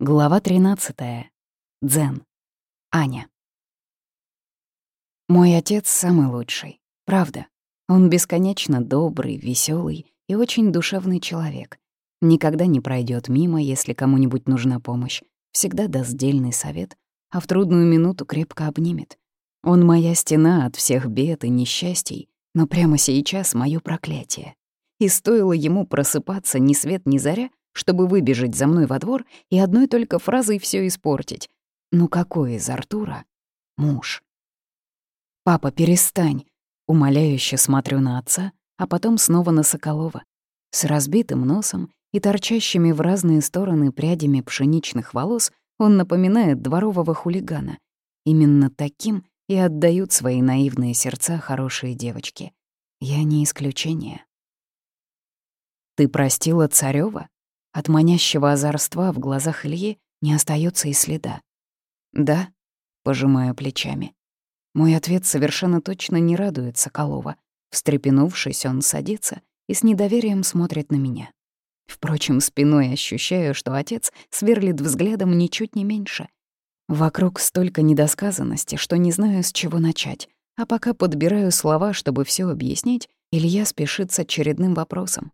Глава 13. Дзен. Аня. Мой отец самый лучший. Правда. Он бесконечно добрый, веселый и очень душевный человек. Никогда не пройдет мимо, если кому-нибудь нужна помощь. Всегда даст дельный совет, а в трудную минуту крепко обнимет. Он моя стена от всех бед и несчастий, но прямо сейчас моё проклятие. И стоило ему просыпаться ни свет ни заря, чтобы выбежать за мной во двор и одной только фразой все испортить. Ну какой из Артура муж? «Папа, перестань!» Умоляюще смотрю на отца, а потом снова на Соколова. С разбитым носом и торчащими в разные стороны прядями пшеничных волос он напоминает дворового хулигана. Именно таким и отдают свои наивные сердца хорошие девочки. Я не исключение. «Ты простила Царёва?» От манящего озорства в глазах Ильи не остается и следа. «Да», — пожимаю плечами. Мой ответ совершенно точно не радует Соколова. Встрепенувшись, он садится и с недоверием смотрит на меня. Впрочем, спиной ощущаю, что отец сверлит взглядом ничуть не меньше. Вокруг столько недосказанности, что не знаю, с чего начать. А пока подбираю слова, чтобы все объяснить, Илья спешит с очередным вопросом.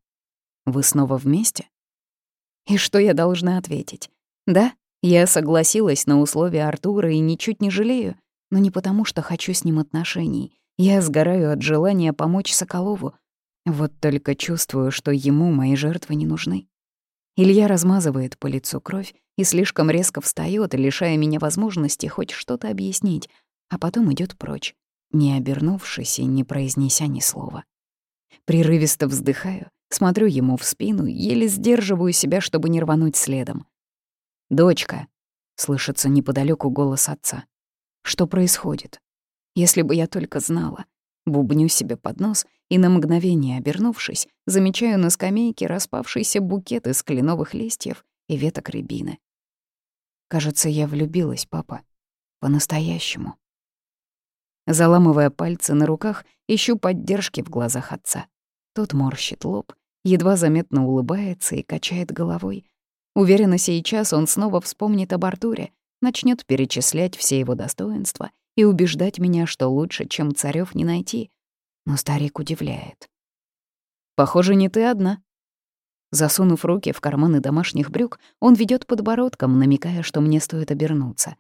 «Вы снова вместе?» И что я должна ответить? Да, я согласилась на условия Артура и ничуть не жалею, но не потому, что хочу с ним отношений. Я сгораю от желания помочь Соколову. Вот только чувствую, что ему мои жертвы не нужны. Илья размазывает по лицу кровь и слишком резко встаёт, лишая меня возможности хоть что-то объяснить, а потом идёт прочь, не обернувшись и не произнеся ни слова. Прерывисто вздыхаю Смотрю ему в спину, еле сдерживаю себя, чтобы не рвануть следом. «Дочка», — слышится неподалеку голос отца. «Что происходит? Если бы я только знала». Бубню себе под нос и на мгновение обернувшись, замечаю на скамейке распавшийся букет из кленовых листьев и веток рябины. Кажется, я влюбилась, папа. По-настоящему. Заламывая пальцы на руках, ищу поддержки в глазах отца. Тот морщит лоб, едва заметно улыбается и качает головой. Уверена, сейчас он снова вспомнит об Артуре, начнет перечислять все его достоинства и убеждать меня, что лучше, чем царев не найти. Но старик удивляет. «Похоже, не ты одна». Засунув руки в карманы домашних брюк, он ведет подбородком, намекая, что мне стоит обернуться.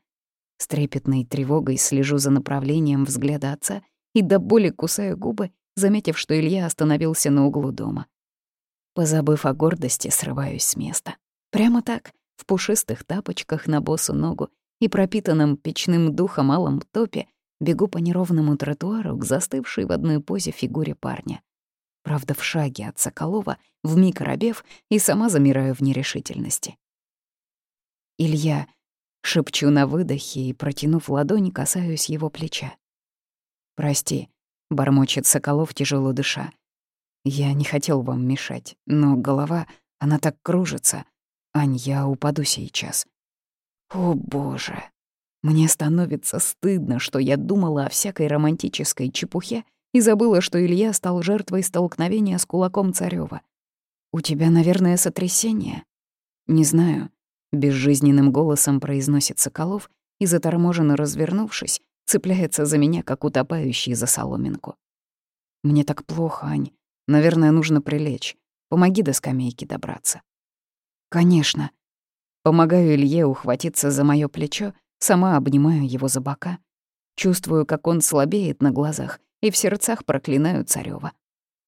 С трепетной тревогой слежу за направлением взгляда отца и до боли кусаю губы заметив, что Илья остановился на углу дома. Позабыв о гордости, срываюсь с места. Прямо так, в пушистых тапочках на босу ногу и пропитанном печным духом алом топе, бегу по неровному тротуару к застывшей в одной позе фигуре парня. Правда, в шаге от Соколова, вмиг оробев, и сама замираю в нерешительности. «Илья», — шепчу на выдохе и, протянув ладонь, касаюсь его плеча. «Прости», — бормочет Соколов, тяжело дыша. «Я не хотел вам мешать, но голова, она так кружится. Ань, я упаду сейчас». «О, боже!» Мне становится стыдно, что я думала о всякой романтической чепухе и забыла, что Илья стал жертвой столкновения с кулаком Царёва. «У тебя, наверное, сотрясение?» «Не знаю», — безжизненным голосом произносит Соколов и, заторможенно развернувшись, цепляется за меня, как утопающий за соломинку. «Мне так плохо, Ань. Наверное, нужно прилечь. Помоги до скамейки добраться». «Конечно». Помогаю Илье ухватиться за моё плечо, сама обнимаю его за бока. Чувствую, как он слабеет на глазах, и в сердцах проклинаю Царёва.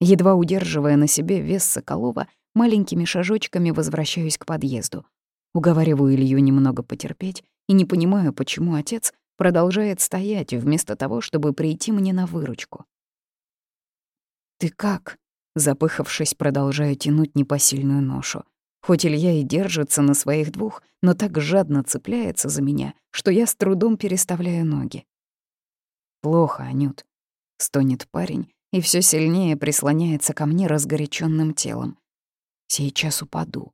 Едва удерживая на себе вес Соколова, маленькими шажочками возвращаюсь к подъезду. Уговариваю Илью немного потерпеть и не понимаю, почему отец продолжает стоять вместо того, чтобы прийти мне на выручку. «Ты как?» Запыхавшись, продолжаю тянуть непосильную ношу. Хоть Илья и держится на своих двух, но так жадно цепляется за меня, что я с трудом переставляю ноги. «Плохо, Анют», — стонет парень и все сильнее прислоняется ко мне разгоряченным телом. «Сейчас упаду».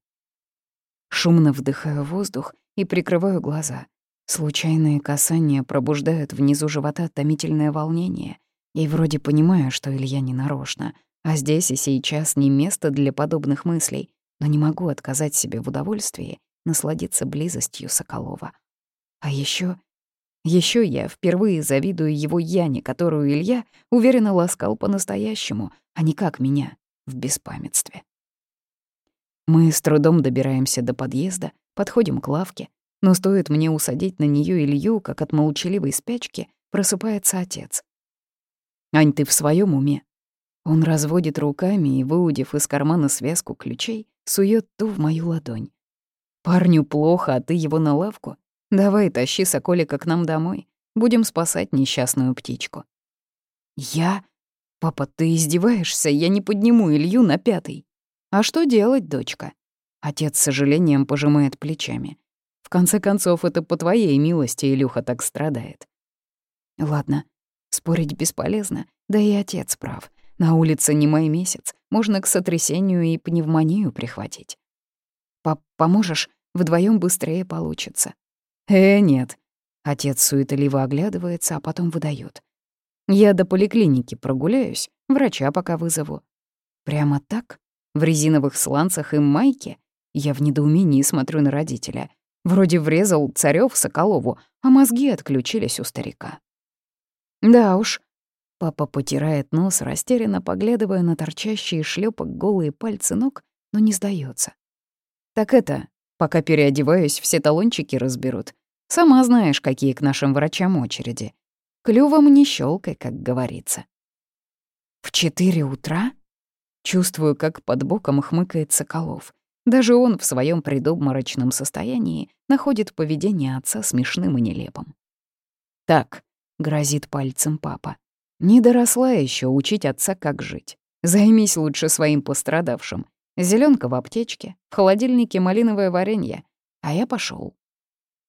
Шумно вдыхаю воздух и прикрываю глаза. Случайные касания пробуждают внизу живота томительное волнение, и вроде понимаю, что Илья не нарочно, а здесь и сейчас не место для подобных мыслей, но не могу отказать себе в удовольствии насладиться близостью Соколова. А еще, еще я впервые завидую его Яне, которую Илья уверенно ласкал по-настоящему, а не как меня, в беспамятстве. Мы с трудом добираемся до подъезда, подходим к лавке, но стоит мне усадить на нее Илью, как от молчаливой спячки просыпается отец. «Ань, ты в своем уме?» Он разводит руками и, выудив из кармана связку ключей, сует ту в мою ладонь. «Парню плохо, а ты его на лавку? Давай тащи Соколика к нам домой. Будем спасать несчастную птичку». «Я? Папа, ты издеваешься? Я не подниму Илью на пятый». «А что делать, дочка?» Отец с сожалением пожимает плечами. «В конце концов, это по твоей милости Илюха так страдает». «Ладно, спорить бесполезно, да и отец прав. На улице не май месяц, можно к сотрясению и пневмонию прихватить. Пап, поможешь? Вдвоем быстрее получится». «Э, нет». Отец суетливо оглядывается, а потом выдает. «Я до поликлиники прогуляюсь, врача пока вызову». «Прямо так?» В резиновых сланцах и майке? Я в недоумении смотрю на родителя. Вроде врезал Царёв Соколову, а мозги отключились у старика. Да уж. Папа потирает нос, растерянно поглядывая на торчащие шлепок голые пальцы ног, но не сдается. Так это, пока переодеваюсь, все талончики разберут. Сама знаешь, какие к нашим врачам очереди. Клювом не щелкай, как говорится. В четыре утра? Чувствую, как под боком хмыкает Соколов. Даже он в своем предобморочном состоянии находит поведение отца смешным и нелепым. «Так», — грозит пальцем папа, — «не доросла еще учить отца, как жить. Займись лучше своим пострадавшим. Зеленка в аптечке, в холодильнике малиновое варенье. А я пошел.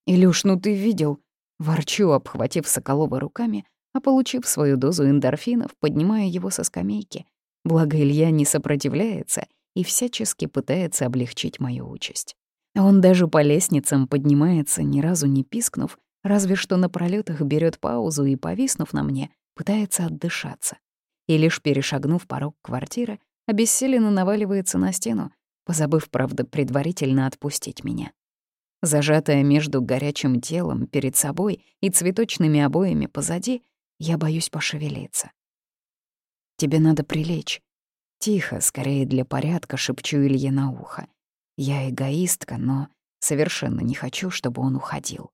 «Илюш, ну ты видел?» Ворчу, обхватив Соколова руками, а получив свою дозу эндорфинов, поднимая его со скамейки, Благо Илья не сопротивляется и всячески пытается облегчить мою участь. Он даже по лестницам поднимается, ни разу не пискнув, разве что на пролетах берет паузу и, повиснув на мне, пытается отдышаться. И лишь перешагнув порог квартиры, обессиленно наваливается на стену, позабыв, правда, предварительно отпустить меня. Зажатая между горячим телом перед собой и цветочными обоями позади, я боюсь пошевелиться. Тебе надо прилечь. Тихо, скорее для порядка, шепчу Илье на ухо. Я эгоистка, но совершенно не хочу, чтобы он уходил.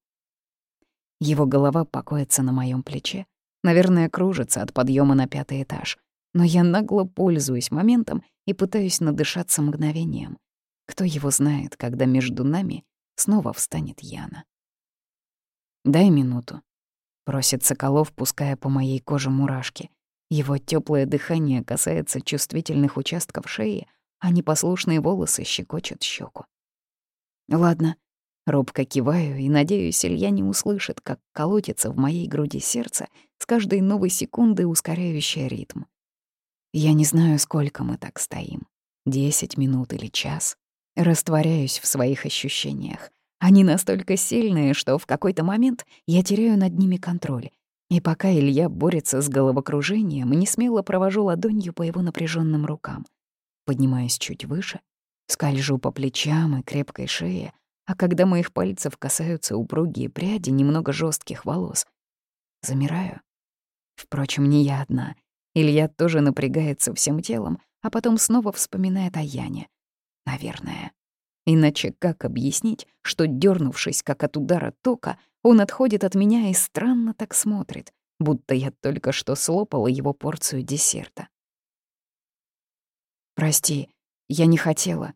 Его голова покоится на моем плече, наверное, кружится от подъема на пятый этаж, но я нагло пользуюсь моментом и пытаюсь надышаться мгновением. Кто его знает, когда между нами снова встанет Яна. «Дай минуту», — просит Соколов, пуская по моей коже мурашки. Его теплое дыхание касается чувствительных участков шеи, а непослушные волосы щекочут щеку. Ладно, робко киваю и надеюсь, Илья не услышит, как колотится в моей груди сердце с каждой новой секундой ускоряющее ритм. Я не знаю, сколько мы так стоим. Десять минут или час. Растворяюсь в своих ощущениях. Они настолько сильные, что в какой-то момент я теряю над ними контроль и пока Илья борется с головокружением, не смело провожу ладонью по его напряженным рукам. Поднимаясь чуть выше, скольжу по плечам и крепкой шее, а когда моих пальцев касаются упругие пряди немного жестких волос, замираю. Впрочем, не я одна. Илья тоже напрягается всем телом, а потом снова вспоминает о Яне. Наверное. Иначе как объяснить, что, дернувшись как от удара тока, он отходит от меня и странно так смотрит, будто я только что слопала его порцию десерта. «Прости, я не хотела».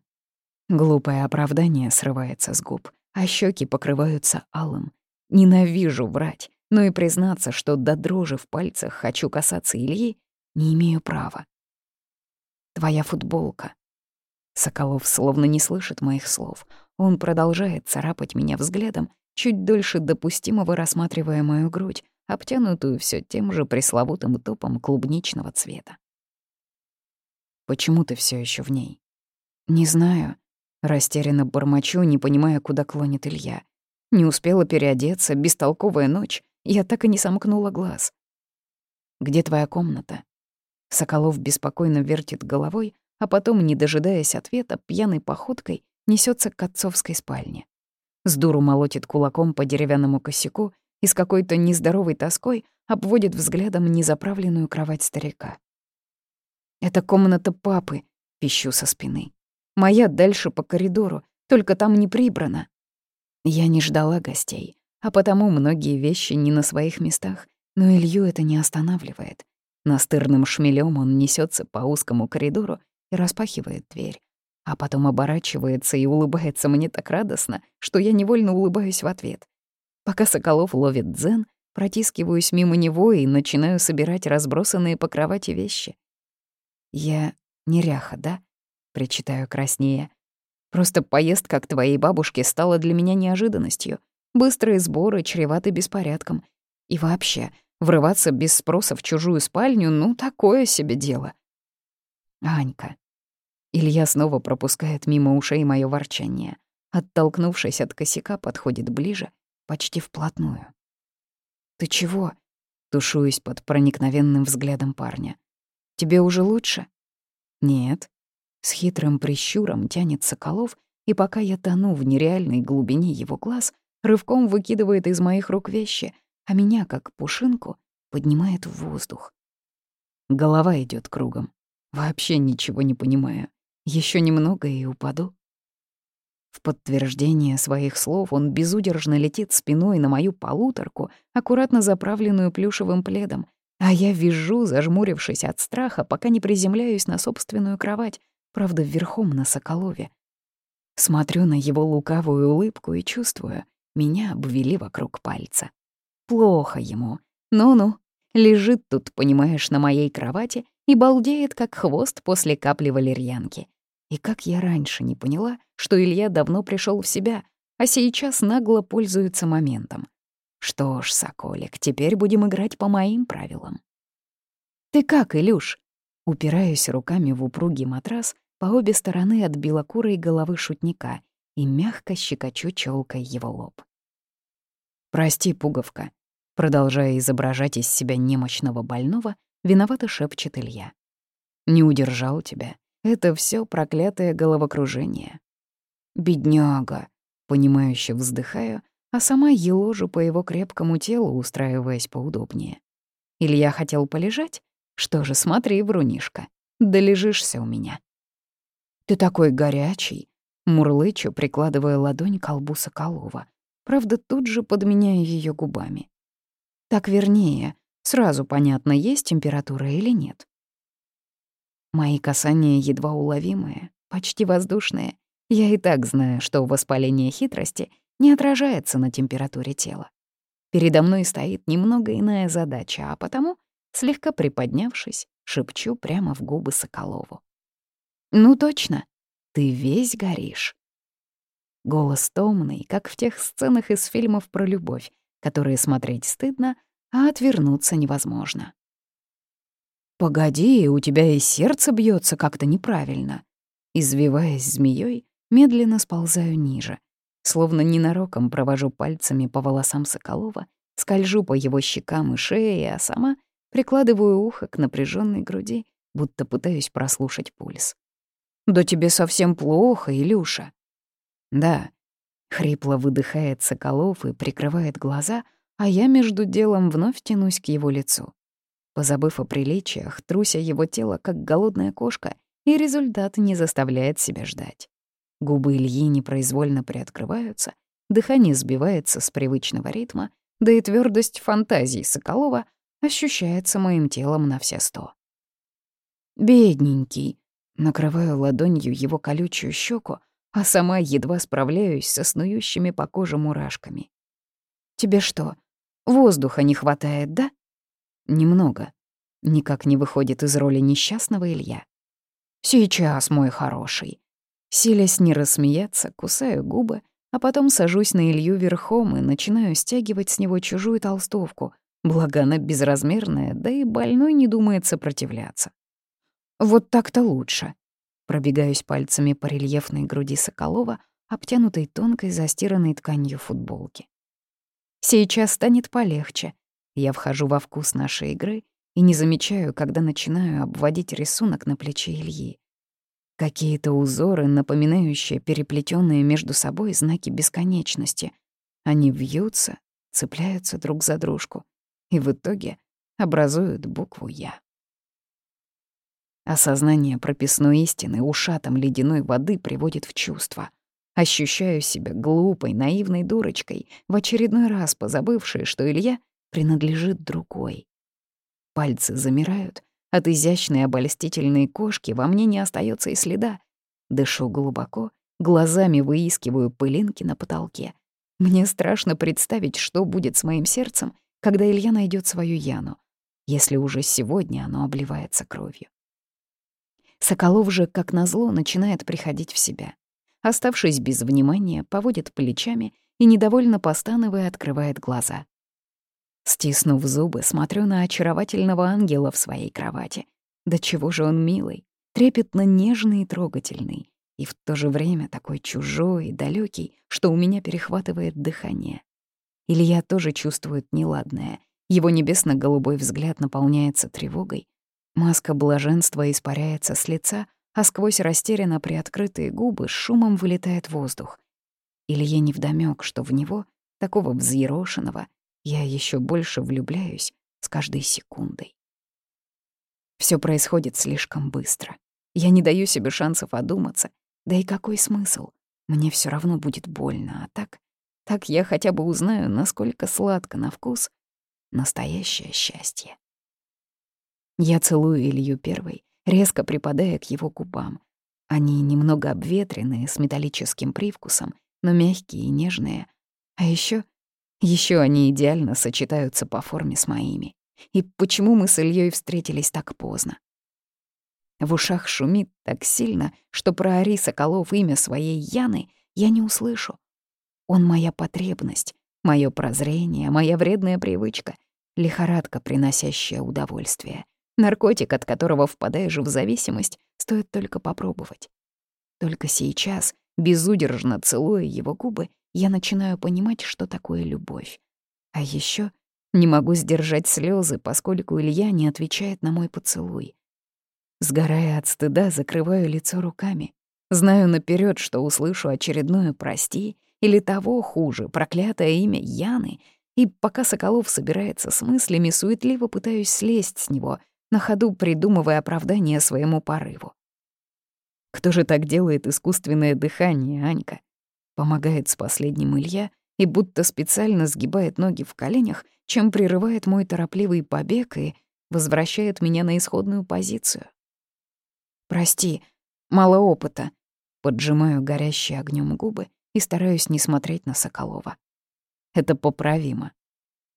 Глупое оправдание срывается с губ, а щеки покрываются алым. Ненавижу врать, но и признаться, что до дрожи в пальцах хочу касаться Ильи, не имею права. Твоя футболка. Соколов словно не слышит моих слов. Он продолжает царапать меня взглядом, чуть дольше допустимого рассматривая мою грудь, обтянутую все тем же пресловутым топом клубничного цвета. «Почему ты все еще в ней?» «Не знаю». Растерянно бормочу, не понимая, куда клонит Илья. Не успела переодеться, бестолковая ночь, я так и не сомкнула глаз. «Где твоя комната?» Соколов беспокойно вертит головой, а потом, не дожидаясь ответа, пьяной походкой несется к отцовской спальне. С дуру молотит кулаком по деревянному косяку и с какой-то нездоровой тоской обводит взглядом незаправленную кровать старика. «Это комната папы», — пищу со спины. «Моя дальше по коридору, только там не прибрано». Я не ждала гостей, а потому многие вещи не на своих местах, но Илью это не останавливает. Настырным шмелем он несется по узкому коридору и распахивает дверь, а потом оборачивается и улыбается мне так радостно, что я невольно улыбаюсь в ответ. Пока Соколов ловит дзен, протискиваюсь мимо него и начинаю собирать разбросанные по кровати вещи. «Я неряха, да?» — причитаю краснее. «Просто поездка к твоей бабушке стала для меня неожиданностью. Быстрые сборы чреваты беспорядком. И вообще, врываться без спроса в чужую спальню — ну, такое себе дело». «Анька». Илья снова пропускает мимо ушей моё ворчание. Оттолкнувшись от косяка, подходит ближе, почти вплотную. «Ты чего?» — тушуюсь под проникновенным взглядом парня. «Тебе уже лучше?» «Нет». С хитрым прищуром тянет Соколов, и пока я тону в нереальной глубине его глаз, рывком выкидывает из моих рук вещи, а меня, как пушинку, поднимает в воздух. Голова идет кругом. Вообще ничего не понимаю. Еще немного и упаду. В подтверждение своих слов он безудержно летит спиной на мою полуторку, аккуратно заправленную плюшевым пледом, а я вижу, зажмурившись от страха, пока не приземляюсь на собственную кровать, правда, верхом на Соколове. Смотрю на его лукавую улыбку и чувствую, меня обвели вокруг пальца. Плохо ему. Ну-ну, лежит тут, понимаешь, на моей кровати и балдеет, как хвост после капли валерьянки. И как я раньше не поняла, что Илья давно пришел в себя, а сейчас нагло пользуется моментом. Что ж, Соколик, теперь будем играть по моим правилам. «Ты как, Илюш?» Упираюсь руками в упругий матрас по обе стороны от белокурой головы шутника и мягко щекочу челкой его лоб. «Прости, пуговка», продолжая изображать из себя немощного больного, виновато шепчет Илья. «Не удержал тебя. Это все проклятое головокружение. Бедняга, понимающе вздыхаю, а сама еложу по его крепкому телу, устраиваясь поудобнее. Илья хотел полежать? Что же, смотри, Брунишка, долежишься у меня. Ты такой горячий, мурлычу, прикладывая ладонь к колбу Соколова. Правда, тут же подменяя ее губами. Так вернее, сразу понятно, есть температура или нет. Мои касания едва уловимые, почти воздушные. Я и так знаю, что воспаление хитрости не отражается на температуре тела. Передо мной стоит немного иная задача, а потому, слегка приподнявшись, шепчу прямо в губы Соколову. «Ну точно, ты весь горишь». Голос томный, как в тех сценах из фильмов про любовь, которые смотреть стыдно, а отвернуться невозможно. «Погоди, у тебя и сердце бьется как-то неправильно». Извиваясь змеей, медленно сползаю ниже. Словно ненароком провожу пальцами по волосам Соколова, скольжу по его щекам и шее, а сама прикладываю ухо к напряженной груди, будто пытаюсь прослушать пульс. «Да тебе совсем плохо, Илюша». «Да», — хрипло выдыхает Соколов и прикрывает глаза, а я между делом вновь тянусь к его лицу. Позабыв о приличиях, труся его тело, как голодная кошка, и результат не заставляет себя ждать. Губы Ильи непроизвольно приоткрываются, дыхание сбивается с привычного ритма, да и твердость фантазий Соколова ощущается моим телом на все сто. «Бедненький», накрываю ладонью его колючую щеку, а сама едва справляюсь со снующими по коже мурашками. «Тебе что, воздуха не хватает, да?» Немного. Никак не выходит из роли несчастного Илья. «Сейчас, мой хороший». Силясь не рассмеяться, кусаю губы, а потом сажусь на Илью верхом и начинаю стягивать с него чужую толстовку, благо она безразмерная, да и больной не думает сопротивляться. «Вот так-то лучше». Пробегаюсь пальцами по рельефной груди Соколова, обтянутой тонкой застиранной тканью футболки. Сейчас станет полегче, я вхожу во вкус нашей игры и не замечаю, когда начинаю обводить рисунок на плече Ильи. Какие-то узоры, напоминающие переплетенные между собой знаки бесконечности. Они вьются, цепляются друг за дружку и в итоге образуют букву «Я». Осознание прописной истины ушатом ледяной воды приводит в чувство. Ощущаю себя глупой, наивной дурочкой, в очередной раз позабывшей, что Илья принадлежит другой. Пальцы замирают, от изящной обольстительной кошки во мне не остается и следа. Дышу глубоко, глазами выискиваю пылинки на потолке. Мне страшно представить, что будет с моим сердцем, когда Илья найдет свою Яну, если уже сегодня оно обливается кровью. Соколов же, как назло, начинает приходить в себя. Оставшись без внимания, поводит плечами и, недовольно постановая, открывает глаза. Стиснув зубы, смотрю на очаровательного ангела в своей кровати. Да чего же он милый, трепетно нежный и трогательный, и в то же время такой чужой и далекий, что у меня перехватывает дыхание. Илья тоже чувствует неладное. Его небесно-голубой взгляд наполняется тревогой, Маска блаженства испаряется с лица, а сквозь растерянно приоткрытые губы шумом вылетает воздух. Илье невдомёк, что в него, такого взъерошенного, я еще больше влюбляюсь с каждой секундой. Все происходит слишком быстро. Я не даю себе шансов одуматься. Да и какой смысл? Мне все равно будет больно, а так... Так я хотя бы узнаю, насколько сладко на вкус настоящее счастье. Я целую Илью первой, резко припадая к его губам. Они немного обветренные, с металлическим привкусом, но мягкие и нежные. А еще, еще они идеально сочетаются по форме с моими. И почему мы с Ильей встретились так поздно? В ушах шумит так сильно, что про Ари Соколов имя своей Яны я не услышу. Он моя потребность, мое прозрение, моя вредная привычка, лихорадка, приносящая удовольствие. Наркотик, от которого впадаешь в зависимость, стоит только попробовать. Только сейчас, безудержно целуя его губы, я начинаю понимать, что такое любовь. А еще не могу сдержать слезы, поскольку Илья не отвечает на мой поцелуй. Сгорая от стыда, закрываю лицо руками. Знаю наперед, что услышу очередное «прости» или того хуже, проклятое имя Яны, и пока Соколов собирается с мыслями, суетливо пытаюсь слезть с него — на ходу придумывая оправдание своему порыву. «Кто же так делает искусственное дыхание, Анька?» Помогает с последним Илья и будто специально сгибает ноги в коленях, чем прерывает мой торопливый побег и возвращает меня на исходную позицию. «Прости, мало опыта», — поджимаю горящие огнем губы и стараюсь не смотреть на Соколова. «Это поправимо».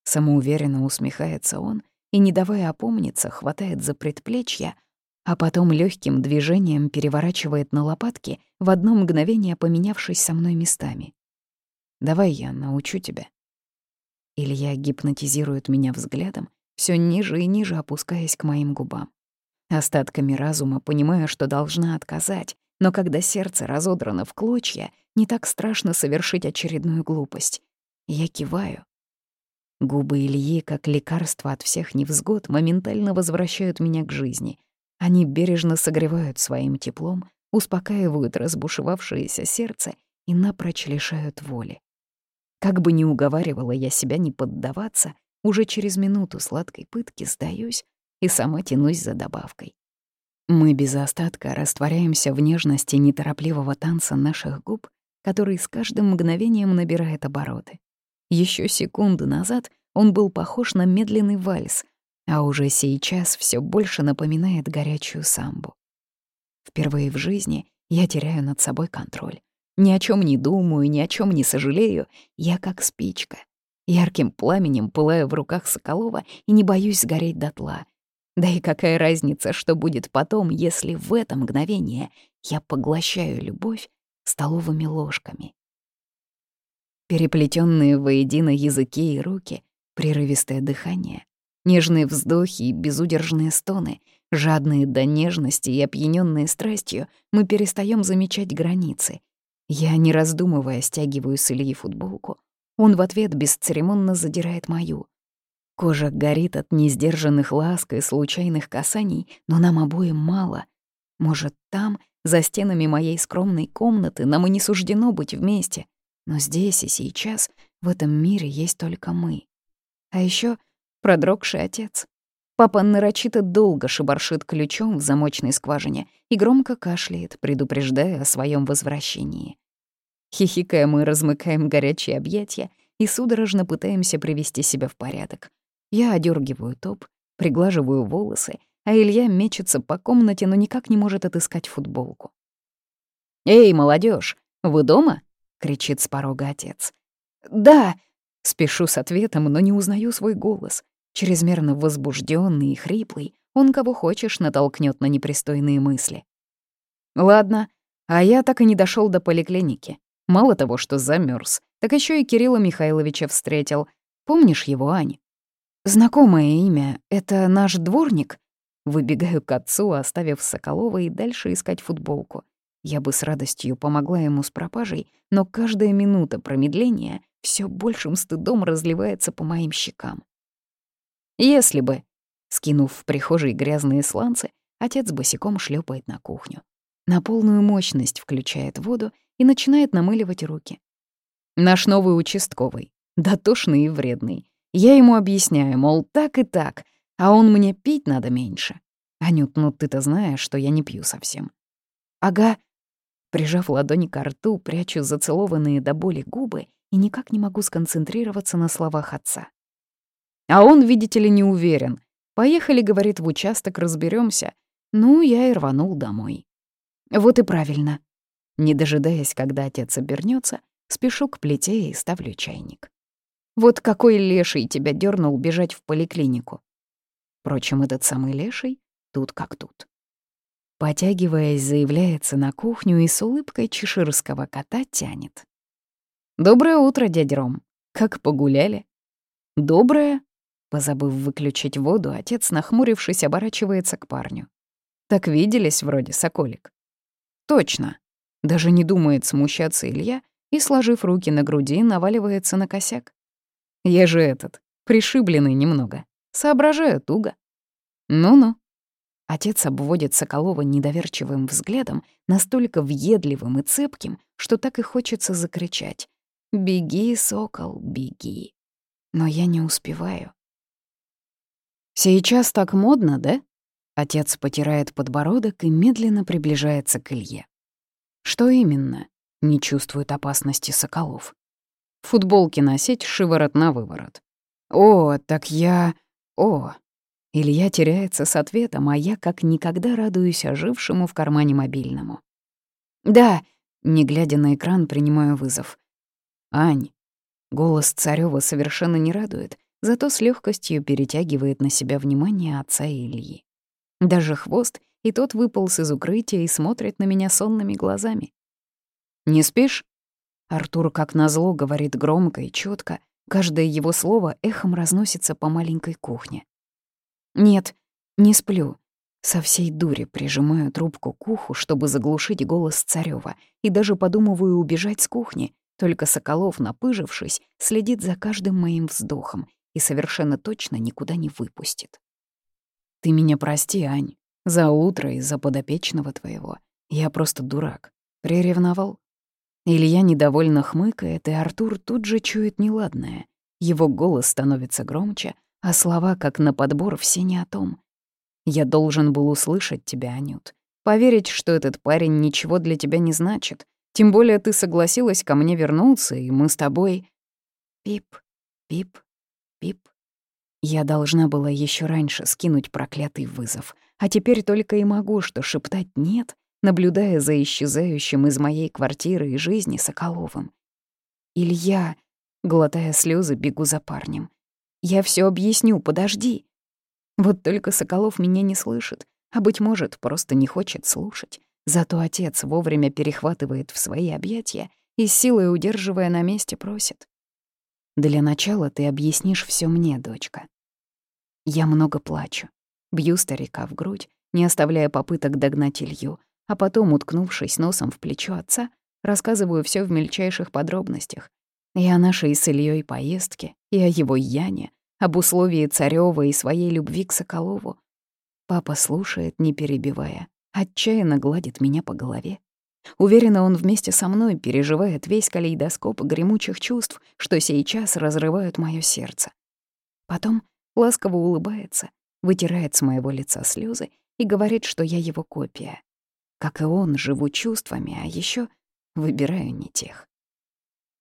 Самоуверенно усмехается он и, не давая опомниться, хватает за предплечье, а потом легким движением переворачивает на лопатки, в одно мгновение поменявшись со мной местами. «Давай я научу тебя». Илья гипнотизирует меня взглядом, все ниже и ниже опускаясь к моим губам. Остатками разума понимаю, что должна отказать, но когда сердце разодрано в клочья, не так страшно совершить очередную глупость. Я киваю, Губы Ильи, как лекарство от всех невзгод, моментально возвращают меня к жизни. Они бережно согревают своим теплом, успокаивают разбушевавшееся сердце и напрочь лишают воли. Как бы ни уговаривала я себя не поддаваться, уже через минуту сладкой пытки сдаюсь и сама тянусь за добавкой. Мы без остатка растворяемся в нежности неторопливого танца наших губ, который с каждым мгновением набирает обороты. Еще секунду назад он был похож на медленный вальс, а уже сейчас все больше напоминает горячую самбу. Впервые в жизни я теряю над собой контроль. Ни о чем не думаю, ни о чем не сожалею. Я как спичка. Ярким пламенем пылаю в руках Соколова и не боюсь сгореть дотла. Да и какая разница, что будет потом, если в это мгновение я поглощаю любовь столовыми ложками переплетенные воедино языки и руки, прерывистое дыхание, нежные вздохи и безудержные стоны, жадные до нежности и опьяненные страстью, мы перестаем замечать границы. Я, не раздумывая, стягиваю с Ильи футболку. Он в ответ бесцеремонно задирает мою. Кожа горит от несдержанных ласк и случайных касаний, но нам обоим мало. Может, там, За стенами моей скромной комнаты нам и не суждено быть вместе. Но здесь и сейчас, в этом мире, есть только мы. А еще продрогший отец. Папа нарочито долго шибаршит ключом в замочной скважине и громко кашляет, предупреждая о своем возвращении. Хихикая, мы размыкаем горячие объятия и судорожно пытаемся привести себя в порядок. Я одергиваю топ, приглаживаю волосы, а Илья мечется по комнате, но никак не может отыскать футболку. «Эй, молодежь, вы дома?» — кричит с порога отец. «Да!» — спешу с ответом, но не узнаю свой голос. Чрезмерно возбужденный и хриплый, он кого хочешь натолкнет на непристойные мысли. Ладно, а я так и не дошел до поликлиники. Мало того, что замерз, так еще и Кирилла Михайловича встретил. Помнишь его, Ань? Знакомое имя — это наш дворник? Выбегаю к отцу, оставив Соколова и дальше искать футболку. Я бы с радостью помогла ему с пропажей, но каждая минута промедления все большим стыдом разливается по моим щекам. Если бы, скинув в прихожей грязные сланцы, отец босиком шлепает на кухню. На полную мощность включает воду и начинает намыливать руки. Наш новый участковый, дотошный и вредный. Я ему объясняю, мол, так и так, а он мне пить надо меньше. Анют, ну ты-то знаешь, что я не пью совсем. Ага. Прижав ладони к рту, прячу зацелованные до боли губы и никак не могу сконцентрироваться на словах отца. А он, видите ли, не уверен. Поехали, говорит, в участок разберемся. Ну, я и рванул домой. Вот и правильно. Не дожидаясь, когда отец обернется, спешу к плите и ставлю чайник. Вот какой леший тебя дернул бежать в поликлинику. Впрочем, этот самый леший тут как тут. Потягиваясь, заявляется на кухню и с улыбкой чеширского кота тянет. «Доброе утро, дядь Ром. Как погуляли?» «Доброе?» Позабыв выключить воду, отец, нахмурившись, оборачивается к парню. «Так виделись вроде, соколик». «Точно». Даже не думает смущаться Илья и, сложив руки на груди, наваливается на косяк. «Я же этот, пришибленный немного. Соображаю туго». «Ну-ну». Отец обводит Соколова недоверчивым взглядом, настолько въедливым и цепким, что так и хочется закричать. «Беги, сокол, беги!» Но я не успеваю. «Сейчас так модно, да?» Отец потирает подбородок и медленно приближается к Илье. «Что именно?» — не чувствует опасности Соколов. «Футболки носить шиворот на выворот». «О, так я... О!» Илья теряется с ответом, а я как никогда радуюсь ожившему в кармане мобильному. «Да», — не глядя на экран, принимаю вызов. «Ань». Голос Царёва совершенно не радует, зато с легкостью перетягивает на себя внимание отца Ильи. Даже хвост, и тот выполз из укрытия и смотрит на меня сонными глазами. «Не спишь?» Артур, как назло, говорит громко и четко. Каждое его слово эхом разносится по маленькой кухне. «Нет, не сплю». Со всей дури прижимаю трубку к уху, чтобы заглушить голос Царёва, и даже подумываю убежать с кухни, только Соколов, напыжившись, следит за каждым моим вздохом и совершенно точно никуда не выпустит. «Ты меня прости, Ань, за утро и за подопечного твоего. Я просто дурак. Приревновал?» Илья недовольно хмыкает, и Артур тут же чует неладное. Его голос становится громче, а слова, как на подбор, все не о том. «Я должен был услышать тебя, Анют. Поверить, что этот парень ничего для тебя не значит. Тем более ты согласилась ко мне вернуться, и мы с тобой...» Пип, пип, Пип. Я должна была еще раньше скинуть проклятый вызов, а теперь только и могу что шептать «нет», наблюдая за исчезающим из моей квартиры и жизни Соколовым. «Илья», глотая слезы, бегу за парнем. «Я все объясню, подожди». Вот только Соколов меня не слышит, а, быть может, просто не хочет слушать. Зато отец вовремя перехватывает в свои объятия и силой удерживая на месте просит. Для начала ты объяснишь все мне, дочка. Я много плачу. Бью старика в грудь, не оставляя попыток догнать Илью, а потом, уткнувшись носом в плечо отца, рассказываю все в мельчайших подробностях. И о нашей с Ильей поездке, и о его Яне, об условии Царёва и своей любви к Соколову. Папа слушает, не перебивая, отчаянно гладит меня по голове. Уверена, он вместе со мной переживает весь калейдоскоп гремучих чувств, что сейчас разрывают моё сердце. Потом ласково улыбается, вытирает с моего лица слезы и говорит, что я его копия. Как и он, живу чувствами, а еще выбираю не тех.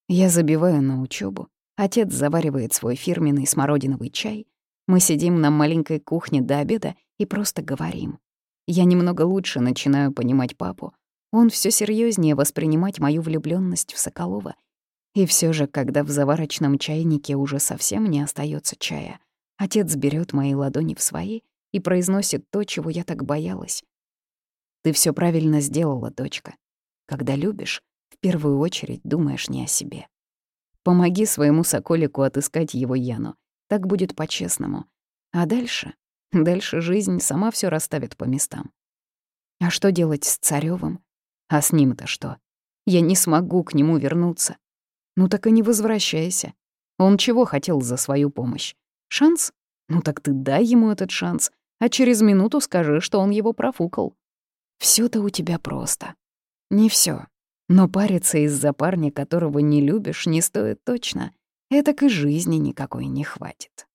Я забиваю на учебу. Отец заваривает свой фирменный смородиновый чай. Мы сидим на маленькой кухне до обеда и просто говорим. Я немного лучше начинаю понимать папу. Он все серьезнее воспринимать мою влюбленность в Соколова. И все же, когда в заварочном чайнике уже совсем не остается чая, отец берет мои ладони в свои и произносит то, чего я так боялась. Ты все правильно сделала, дочка. Когда любишь, в первую очередь думаешь не о себе. Помоги своему соколику отыскать его Яну. Так будет по-честному. А дальше? Дальше жизнь сама все расставит по местам. А что делать с Царёвым? А с ним-то что? Я не смогу к нему вернуться. Ну так и не возвращайся. Он чего хотел за свою помощь? Шанс? Ну так ты дай ему этот шанс, а через минуту скажи, что он его профукал. все то у тебя просто. Не все. Но париться из-за парня, которого не любишь, не стоит точно. Этак и жизни никакой не хватит.